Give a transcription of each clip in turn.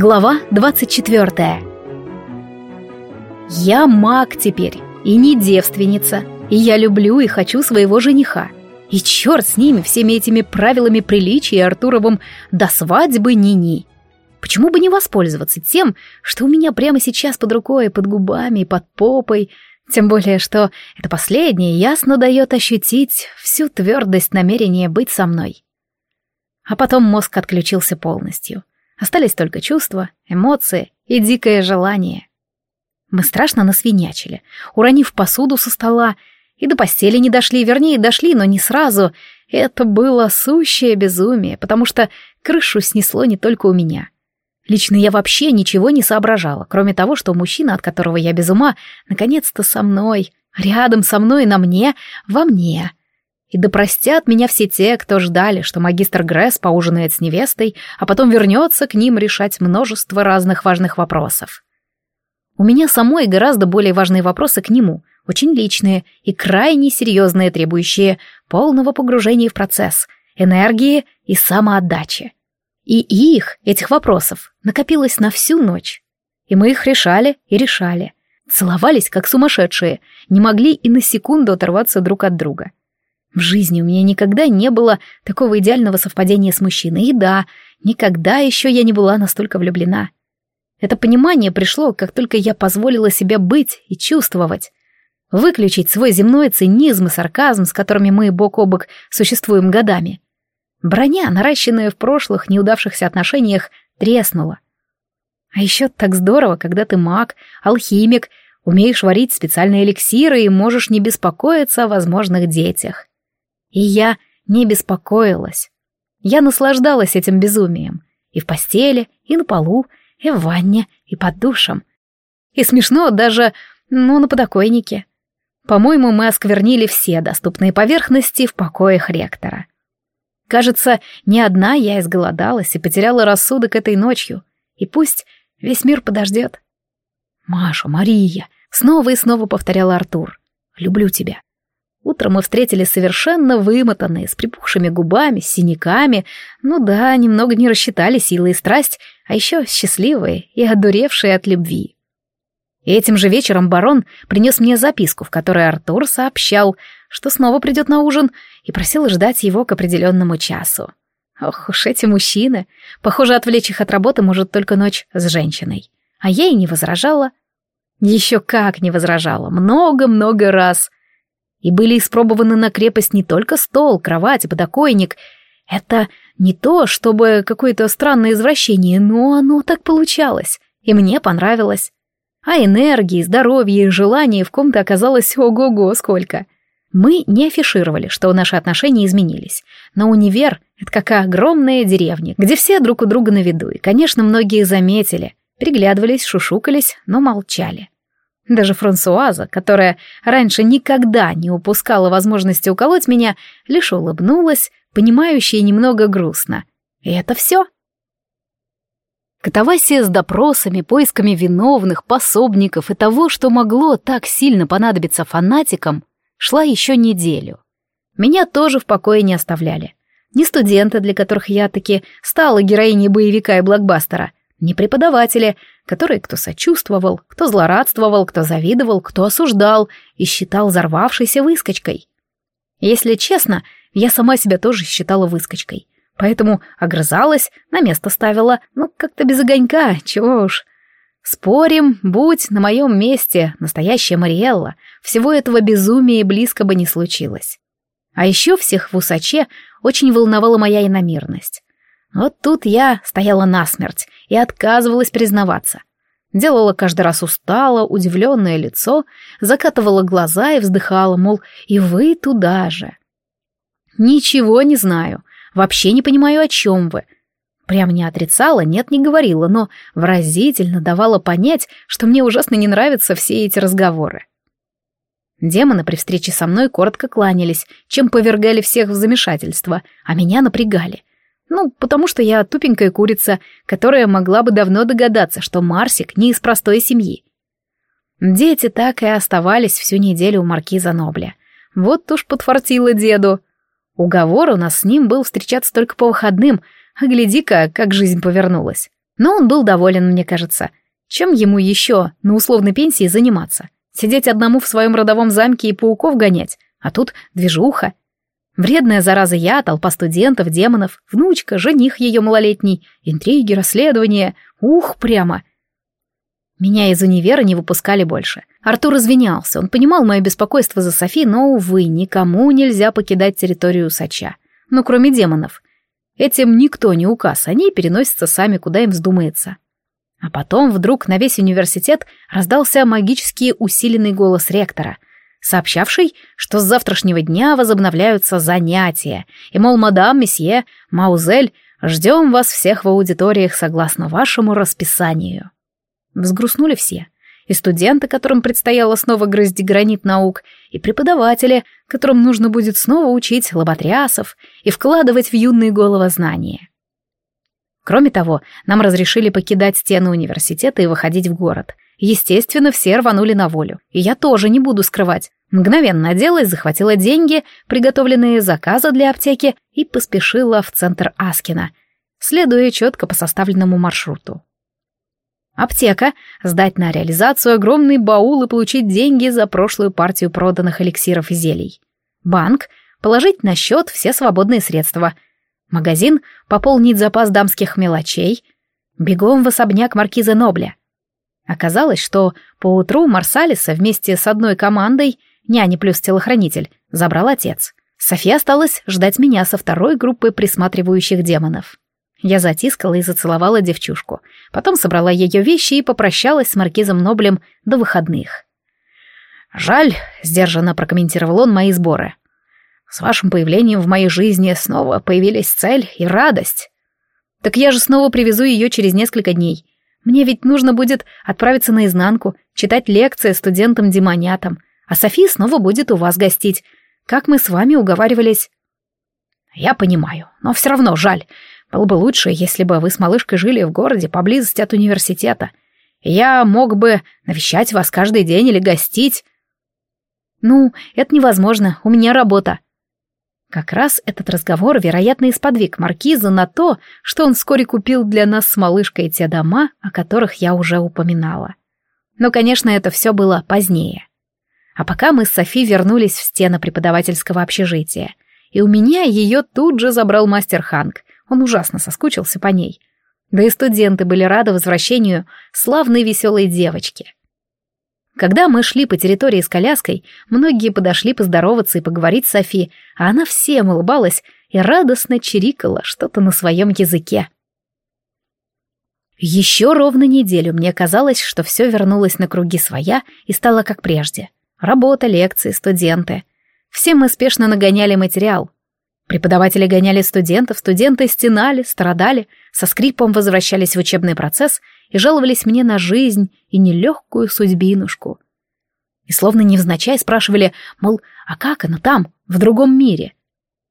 Глава 24 Я маг теперь, и не девственница, и я люблю и хочу своего жениха. И черт с ними, всеми этими правилами приличия и Артуровым до свадьбы ни-ни. Почему бы не воспользоваться тем, что у меня прямо сейчас под рукой, под губами под попой, тем более, что это последнее ясно дает ощутить всю твердость намерения быть со мной. А потом мозг отключился полностью. Остались только чувства, эмоции и дикое желание. Мы страшно насвинячили, уронив посуду со стола, и до постели не дошли, вернее, дошли, но не сразу. Это было сущее безумие, потому что крышу снесло не только у меня. Лично я вообще ничего не соображала, кроме того, что мужчина, от которого я без ума, наконец-то со мной, рядом со мной, на мне, во мне. И да простят меня все те, кто ждали, что магистр Гресс поужинает с невестой, а потом вернется к ним решать множество разных важных вопросов. У меня самой гораздо более важные вопросы к нему, очень личные и крайне серьезные, требующие полного погружения в процесс, энергии и самоотдачи. И их, этих вопросов, накопилось на всю ночь. И мы их решали и решали. Целовались, как сумасшедшие, не могли и на секунду оторваться друг от друга. В жизни у меня никогда не было такого идеального совпадения с мужчиной. И да, никогда еще я не была настолько влюблена. Это понимание пришло, как только я позволила себе быть и чувствовать. Выключить свой земной цинизм и сарказм, с которыми мы бок о бок существуем годами. Броня, наращенная в прошлых неудавшихся отношениях, треснула. А еще так здорово, когда ты маг, алхимик, умеешь варить специальные эликсиры и можешь не беспокоиться о возможных детях. И я не беспокоилась. Я наслаждалась этим безумием. И в постели, и на полу, и в ванне, и под душем. И смешно даже, ну, на подоконнике. По-моему, мы осквернили все доступные поверхности в покоях ректора. Кажется, не одна я изголодалась и потеряла рассудок этой ночью. И пусть весь мир подождет. «Маша, Мария!» — снова и снова повторял Артур. «Люблю тебя. Утром мы встретились совершенно вымотанные, с припухшими губами, с синяками. Ну да, немного не рассчитали силы и страсть, а еще счастливые и одуревшие от любви. И этим же вечером барон принес мне записку, в которой Артур сообщал, что снова придет на ужин, и просил ждать его к определенному часу. Ох уж эти мужчины. Похоже, отвлечь их от работы может только ночь с женщиной. А я и не возражала. Еще как не возражала. Много-много раз и были испробованы на крепость не только стол, кровать подоконник. Это не то, чтобы какое-то странное извращение, но оно так получалось, и мне понравилось. А энергии, здоровья и желания в ком-то оказалось ого-го сколько. Мы не афишировали, что наши отношения изменились, но универ — это как огромная деревня, где все друг у друга на виду, и, конечно, многие заметили, приглядывались, шушукались, но молчали. Даже Франсуаза, которая раньше никогда не упускала возможности уколоть меня, лишь улыбнулась, понимающая немного грустно. И это все. Катавасия с допросами, поисками виновных, пособников и того, что могло так сильно понадобиться фанатикам, шла еще неделю. Меня тоже в покое не оставляли. Не студенты, для которых я таки стала героиней боевика и блокбастера, не преподаватели, которые кто сочувствовал, кто злорадствовал, кто завидовал, кто осуждал и считал взорвавшейся выскочкой. Если честно, я сама себя тоже считала выскочкой, поэтому огрызалась, на место ставила, ну как-то без огонька, чего уж. Спорим, будь на моем месте настоящая Мариэлла, всего этого безумия близко бы не случилось. А еще всех в усаче очень волновала моя иномерность. Вот тут я стояла насмерть и отказывалась признаваться. Делала каждый раз устало, удивленное лицо, закатывала глаза и вздыхала, мол, и вы туда же. Ничего не знаю, вообще не понимаю, о чем вы. Прям не отрицала, нет, не говорила, но выразительно давала понять, что мне ужасно не нравятся все эти разговоры. Демоны при встрече со мной коротко кланялись, чем повергали всех в замешательство, а меня напрягали. Ну, потому что я тупенькая курица, которая могла бы давно догадаться, что Марсик не из простой семьи. Дети так и оставались всю неделю у маркиза Нобля. Вот уж подфартило деду. Уговор у нас с ним был встречаться только по выходным, а гляди-ка, как жизнь повернулась. Но он был доволен, мне кажется. Чем ему еще на условной пенсии заниматься? Сидеть одному в своем родовом замке и пауков гонять? А тут движуха. Вредная зараза я, толпа студентов, демонов, внучка, жених ее малолетний, интриги, расследования. Ух, прямо. Меня из универа не выпускали больше. Артур извинялся, он понимал мое беспокойство за Софи, но, увы, никому нельзя покидать территорию Сача. Ну, кроме демонов. Этим никто не указ, они переносятся сами, куда им вздумается. А потом вдруг на весь университет раздался магически усиленный голос ректора, сообщавший, что с завтрашнего дня возобновляются занятия, и, мол, мадам, месье, маузель, ждем вас всех в аудиториях согласно вашему расписанию. Взгрустнули все. И студенты, которым предстояло снова грызть гранит наук, и преподаватели, которым нужно будет снова учить лоботрясов и вкладывать в юные головы знания. Кроме того, нам разрешили покидать стены университета и выходить в город. Естественно, все рванули на волю. И я тоже не буду скрывать. Мгновенно оделась, захватила деньги, приготовленные заказы для аптеки, и поспешила в центр Аскина, следуя четко по составленному маршруту. Аптека, сдать на реализацию огромный баул и получить деньги за прошлую партию проданных эликсиров и зелий. Банк, положить на счет все свободные средства. Магазин, пополнить запас дамских мелочей. Бегом в особняк маркиза Нобля. Оказалось, что поутру Марсалиса вместе с одной командой, няни плюс телохранитель, забрал отец. София осталась ждать меня со второй группой присматривающих демонов. Я затискала и зацеловала девчушку. Потом собрала ее вещи и попрощалась с маркизом Ноблем до выходных. «Жаль», — сдержанно прокомментировал он мои сборы. «С вашим появлением в моей жизни снова появились цель и радость». «Так я же снова привезу ее через несколько дней. Мне ведь нужно будет отправиться наизнанку, читать лекции студентам-демонятам, а София снова будет у вас гостить, как мы с вами уговаривались». «Я понимаю, но все равно жаль. Было бы лучше, если бы вы с малышкой жили в городе поблизости от университета. Я мог бы навещать вас каждый день или гостить. Ну, это невозможно, у меня работа. Как раз этот разговор, вероятно, и сподвиг Маркиза на то, что он вскоре купил для нас с малышкой те дома, о которых я уже упоминала. Но, конечно, это все было позднее. А пока мы с Софи вернулись в стены преподавательского общежития, и у меня ее тут же забрал мастер Ханк, он ужасно соскучился по ней. Да и студенты были рады возвращению славной веселой девочки. Когда мы шли по территории с коляской, многие подошли поздороваться и поговорить с Софи, а она всем улыбалась и радостно чирикала что-то на своем языке. Еще ровно неделю мне казалось, что все вернулось на круги своя и стало как прежде. Работа, лекции, студенты. Все мы спешно нагоняли материал. Преподаватели гоняли студентов, студенты стенали, страдали, со скрипом возвращались в учебный процесс и жаловались мне на жизнь и нелегкую судьбинушку. И словно невзначай спрашивали, мол, а как она там, в другом мире?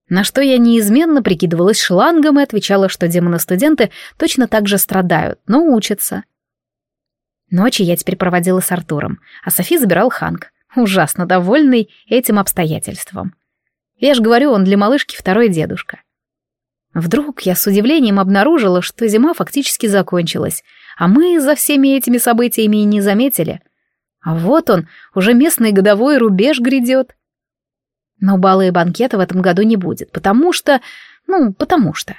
На что я неизменно прикидывалась шлангом и отвечала, что демоны-студенты точно так же страдают, но учатся. Ночи я теперь проводила с Артуром, а Софи забирал Ханк, ужасно довольный этим обстоятельством. Я ж говорю, он для малышки второй дедушка. Вдруг я с удивлением обнаружила, что зима фактически закончилась, а мы за всеми этими событиями и не заметили. А вот он, уже местный годовой рубеж грядет. Но балы и банкета в этом году не будет, потому что... Ну, потому что.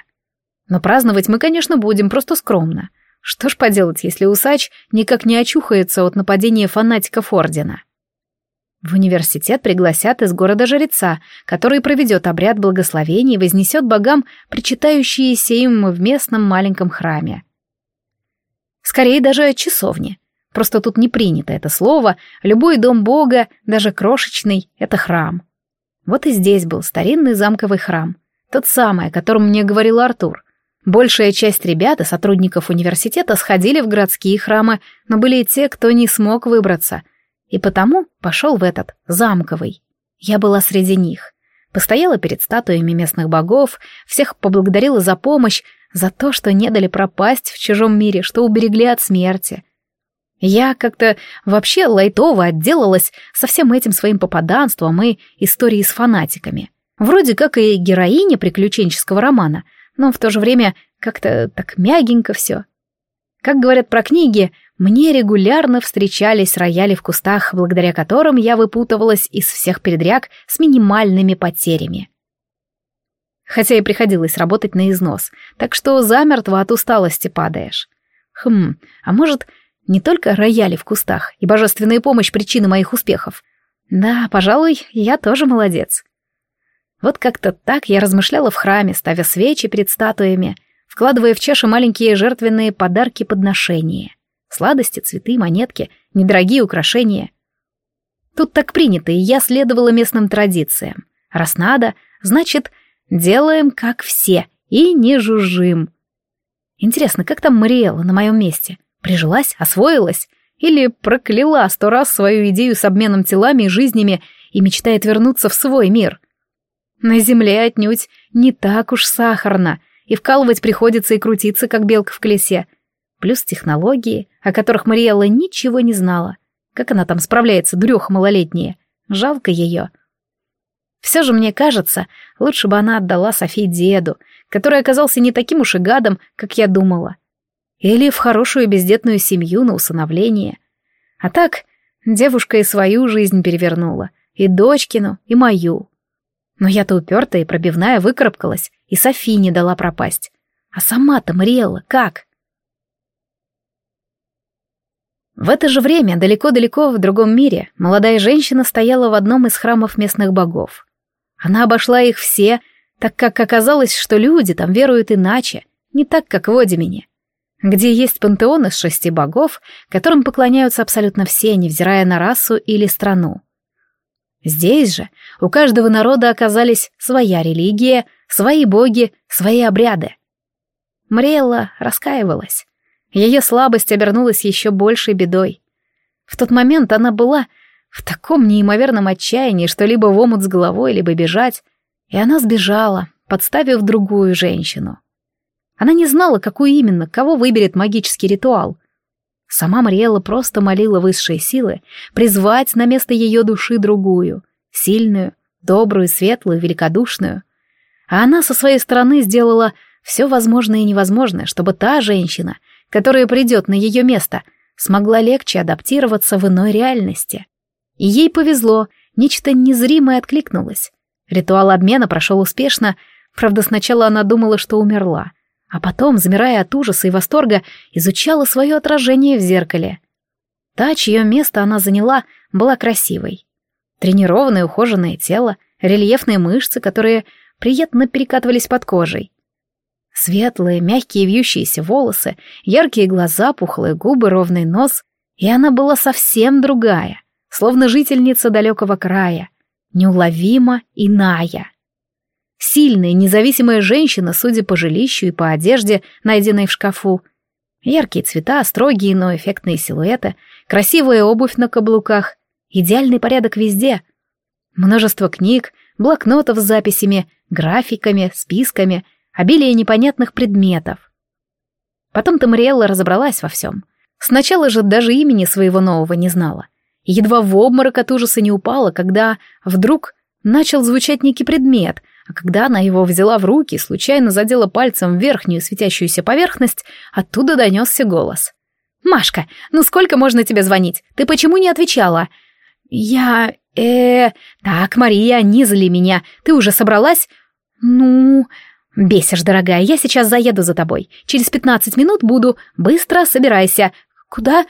Но праздновать мы, конечно, будем, просто скромно. Что ж поделать, если усач никак не очухается от нападения фанатиков Ордена? В университет пригласят из города жреца, который проведет обряд благословения и вознесет богам причитающиеся им в местном маленьком храме. Скорее даже часовне. Просто тут не принято это слово, любой дом бога, даже крошечный, это храм. Вот и здесь был старинный замковый храм, тот самый, о котором мне говорил Артур. Большая часть ребят и сотрудников университета сходили в городские храмы, но были и те, кто не смог выбраться — и потому пошел в этот, замковый. Я была среди них. Постояла перед статуями местных богов, всех поблагодарила за помощь, за то, что не дали пропасть в чужом мире, что уберегли от смерти. Я как-то вообще лайтово отделалась со всем этим своим попаданством и историей с фанатиками. Вроде как и героиня приключенческого романа, но в то же время как-то так мягенько все. Как говорят про книги, мне регулярно встречались рояли в кустах, благодаря которым я выпутывалась из всех передряг с минимальными потерями. Хотя и приходилось работать на износ, так что замертво от усталости падаешь. Хм, а может, не только рояли в кустах и божественная помощь причина моих успехов? Да, пожалуй, я тоже молодец. Вот как-то так я размышляла в храме, ставя свечи перед статуями, вкладывая в чаши маленькие жертвенные подарки-подношения. Сладости, цветы, монетки, недорогие украшения. Тут так принято, и я следовала местным традициям. Раз надо, значит, делаем как все и не жужжим. Интересно, как там Мариэла на моем месте? Прижилась, освоилась? Или прокляла сто раз свою идею с обменом телами и жизнями и мечтает вернуться в свой мир? На земле отнюдь не так уж сахарно, и вкалывать приходится и крутиться, как белка в колесе. Плюс технологии, о которых Мариэлла ничего не знала. Как она там справляется, дуреха малолетняя? Жалко ее. Все же, мне кажется, лучше бы она отдала Софи деду, который оказался не таким уж и гадом, как я думала. Или в хорошую бездетную семью на усыновление. А так, девушка и свою жизнь перевернула, и дочкину, и мою. Но я-то упертая и пробивная выкарабкалась, и Софи не дала пропасть. А сама-то Мариэлла как? В это же время, далеко-далеко в другом мире, молодая женщина стояла в одном из храмов местных богов. Она обошла их все, так как оказалось, что люди там веруют иначе, не так, как в Одимине, где есть пантеон из шести богов, которым поклоняются абсолютно все, невзирая на расу или страну. Здесь же у каждого народа оказались своя религия, свои боги, свои обряды. Мриэлла раскаивалась. Ее слабость обернулась еще большей бедой. В тот момент она была в таком неимоверном отчаянии, что либо в омут с головой, либо бежать, и она сбежала, подставив другую женщину. Она не знала, какую именно, кого выберет магический ритуал — Сама Мариэлла просто молила высшие силы призвать на место ее души другую, сильную, добрую, светлую, великодушную. А она со своей стороны сделала все возможное и невозможное, чтобы та женщина, которая придет на ее место, смогла легче адаптироваться в иной реальности. И ей повезло, нечто незримое откликнулось. Ритуал обмена прошел успешно, правда, сначала она думала, что умерла, а потом, замирая от ужаса и восторга, изучала свое отражение в зеркале. Та, чье место она заняла, была красивой. Тренированное ухоженное тело, рельефные мышцы, которые приятно перекатывались под кожей. Светлые, мягкие вьющиеся волосы, яркие глаза, пухлые губы, ровный нос. И она была совсем другая, словно жительница далекого края, неуловимо иная. Сильная, независимая женщина, судя по жилищу и по одежде, найденной в шкафу. Яркие цвета, строгие, но эффектные силуэты, красивая обувь на каблуках, идеальный порядок везде. Множество книг, блокнотов с записями, графиками, списками, обилие непонятных предметов. Потом Тамариэлла разобралась во всем. Сначала же даже имени своего нового не знала. едва в обморок от ужаса не упала, когда вдруг начал звучать некий предмет, а когда она его взяла в руки и случайно задела пальцем верхнюю светящуюся поверхность, оттуда донесся голос. «Машка, ну сколько можно тебе звонить? Ты почему не отвечала?» «Я... э... Так, Мария, не зли меня. Ты уже собралась?» «Ну...» «Бесишь, дорогая, я сейчас заеду за тобой. Через пятнадцать минут буду. Быстро собирайся. Куда?»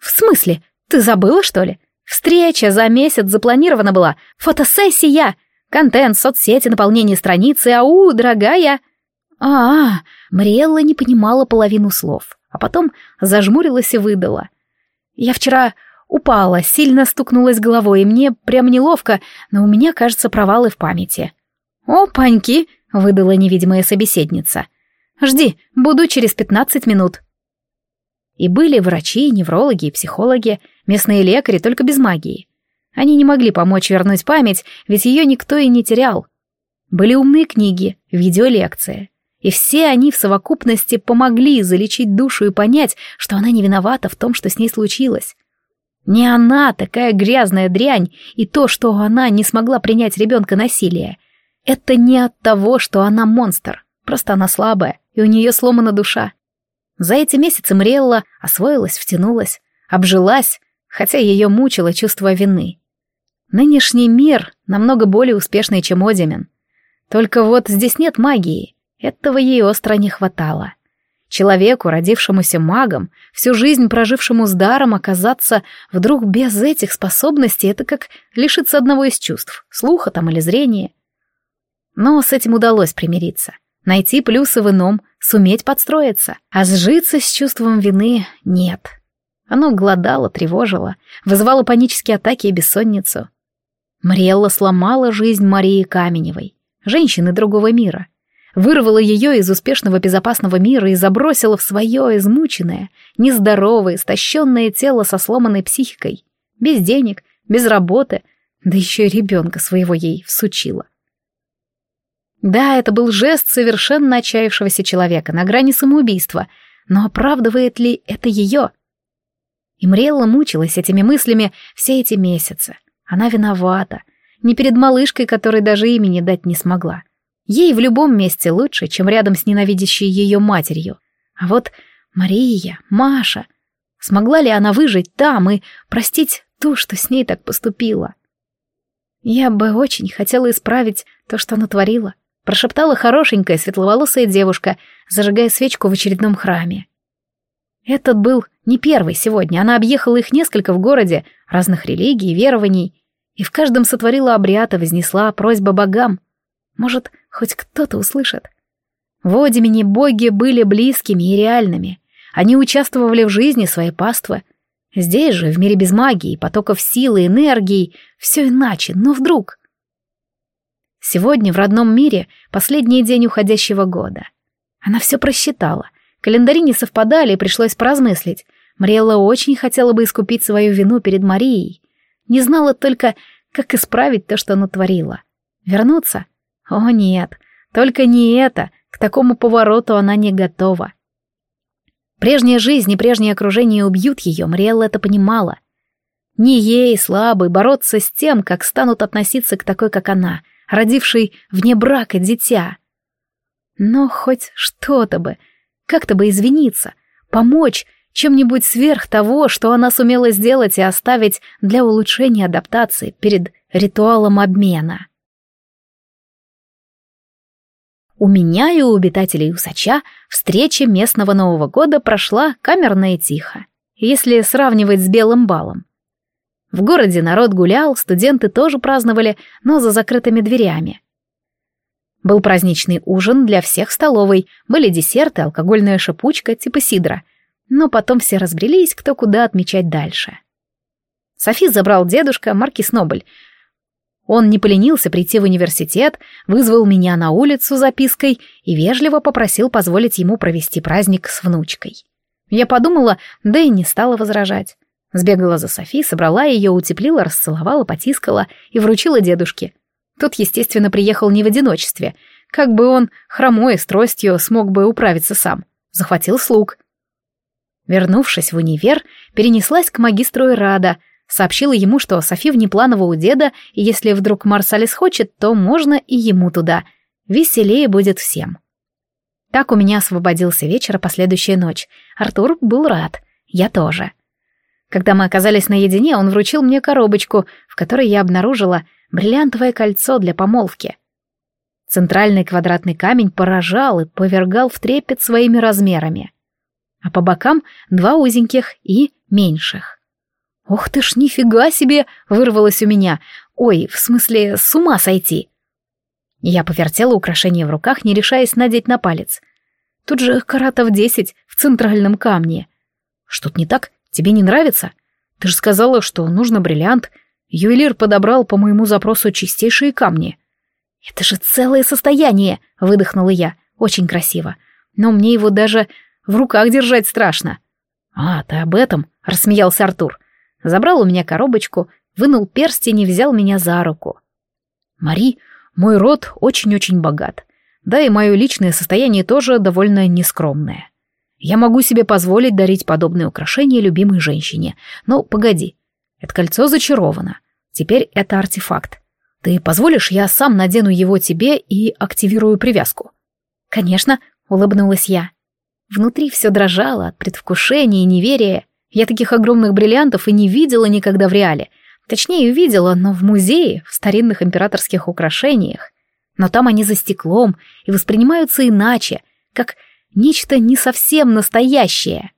«В смысле? Ты забыла, что ли? Встреча за месяц запланирована была. Фотосессия!» Контент, соцсети, наполнение страницы, ау, дорогая. А, -а, а, Мариэлла не понимала половину слов, а потом зажмурилась и выдала. Я вчера упала, сильно стукнулась головой, и мне прям неловко, но у меня, кажется, провалы в памяти. О, паньки, выдала невидимая собеседница. Жди, буду через пятнадцать минут. И были врачи, неврологи и психологи, местные лекари, только без магии. Они не могли помочь вернуть память, ведь ее никто и не терял. Были умные книги, видеолекции. И все они в совокупности помогли залечить душу и понять, что она не виновата в том, что с ней случилось. Не она такая грязная дрянь, и то, что она не смогла принять ребенка насилие. Это не от того, что она монстр, просто она слабая, и у нее сломана душа. За эти месяцы Мрелла освоилась, втянулась, обжилась, хотя ее мучило чувство вины. Нынешний мир намного более успешный, чем Одимен. Только вот здесь нет магии, этого ей остро не хватало. Человеку, родившемуся магом, всю жизнь прожившему с даром, оказаться вдруг без этих способностей — это как лишиться одного из чувств, слуха там или зрения. Но с этим удалось примириться. Найти плюсы в ином, суметь подстроиться, а сжиться с чувством вины нет. Оно голодало, тревожило, вызывало панические атаки и бессонницу. Мрелла сломала жизнь Марии Каменевой, женщины другого мира — вырвала ее из успешного безопасного мира и забросила в свое измученное, нездоровое, истощенное тело со сломанной психикой, без денег, без работы, да еще и ребенка своего ей всучила. Да, это был жест совершенно отчаявшегося человека на грани самоубийства, но оправдывает ли это ее? И мучилась этими мыслями все эти месяцы. Она виновата, не перед малышкой, которой даже имени дать не смогла. Ей в любом месте лучше, чем рядом с ненавидящей ее матерью. А вот Мария, Маша... Смогла ли она выжить там и простить ту, что с ней так поступила? Я бы очень хотела исправить то, что натворила, прошептала хорошенькая светловолосая девушка, зажигая свечку в очередном храме. Этот был не первый сегодня, она объехала их несколько в городе, разных религий, верований, и в каждом сотворила обряд и вознесла просьбу богам. Может, хоть кто-то услышит. В Одимене боги были близкими и реальными. Они участвовали в жизни своей паствы. Здесь же, в мире без магии, потоков силы, энергии, все иначе, но вдруг... Сегодня в родном мире последний день уходящего года. Она все просчитала. Календари не совпадали, и пришлось поразмыслить. Мариэлла очень хотела бы искупить свою вину перед Марией. Не знала только, как исправить то, что натворила. Вернуться — о нет, только не это, к такому повороту она не готова. Прежняя жизнь и прежнее окружение убьют ее, Мриэлла это понимала. Не ей, слабой, бороться с тем, как станут относиться к такой, как она, родившей вне брака дитя. Но хоть что-то бы, как-то бы извиниться, помочь чем-нибудь сверх того, что она сумела сделать и оставить для улучшения адаптации перед ритуалом обмена. У меня и у обитателей Усача встреча местного Нового года прошла камерно и тихо, если сравнивать с белым балом. В городе народ гулял, студенты тоже праздновали, но за закрытыми дверями. Был праздничный ужин для всех столовой, были десерты, алкогольная шипучка типа сидра, но потом все разбрелись, кто куда отмечать дальше. Софи забрал дедушка Маркис Нобль, он не поленился прийти в университет, вызвал меня на улицу запиской и вежливо попросил позволить ему провести праздник с внучкой. Я подумала, да и не стала возражать. Сбегала за Софи, собрала ее, утеплила, расцеловала, потискала и вручила дедушке. Тот, естественно, приехал не в одиночестве. Как бы он, хромой, с тростью, смог бы управиться сам. Захватил слуг. Вернувшись в универ, перенеслась к магистру Ирада, Сообщила ему, что Софи внепланово у деда, и если вдруг Марсалис хочет, то можно и ему туда. Веселее будет всем. Так у меня освободился вечер, а последующая ночь. Артур был рад. Я тоже. Когда мы оказались наедине, он вручил мне коробочку, в которой я обнаружила бриллиантовое кольцо для помолвки. Центральный квадратный камень поражал и повергал в трепет своими размерами. А по бокам два узеньких и меньших. «Ух ты ж, нифига себе!» — вырвалось у меня. «Ой, в смысле, с ума сойти!» Я повертела украшение в руках, не решаясь надеть на палец. Тут же каратов десять в центральном камне. Что-то не так? Тебе не нравится? Ты же сказала, что нужно бриллиант. Ювелир подобрал по моему запросу чистейшие камни. Это же целое состояние, выдохнула я. Очень красиво. Но мне его даже в руках держать страшно. А, ты об этом? рассмеялся Артур забрал у меня коробочку, вынул перстень и взял меня за руку. «Мари, мой род очень-очень богат. Да и мое личное состояние тоже довольно нескромное. Я могу себе позволить дарить подобные украшения любимой женщине. Но погоди, это кольцо зачаровано. Теперь это артефакт. Ты позволишь, я сам надену его тебе и активирую привязку?» «Конечно», — улыбнулась я. Внутри все дрожало от предвкушения и неверия. Я таких огромных бриллиантов и не видела никогда в реале. Точнее, увидела, но в музее, в старинных императорских украшениях. Но там они за стеклом и воспринимаются иначе, как нечто не совсем настоящее.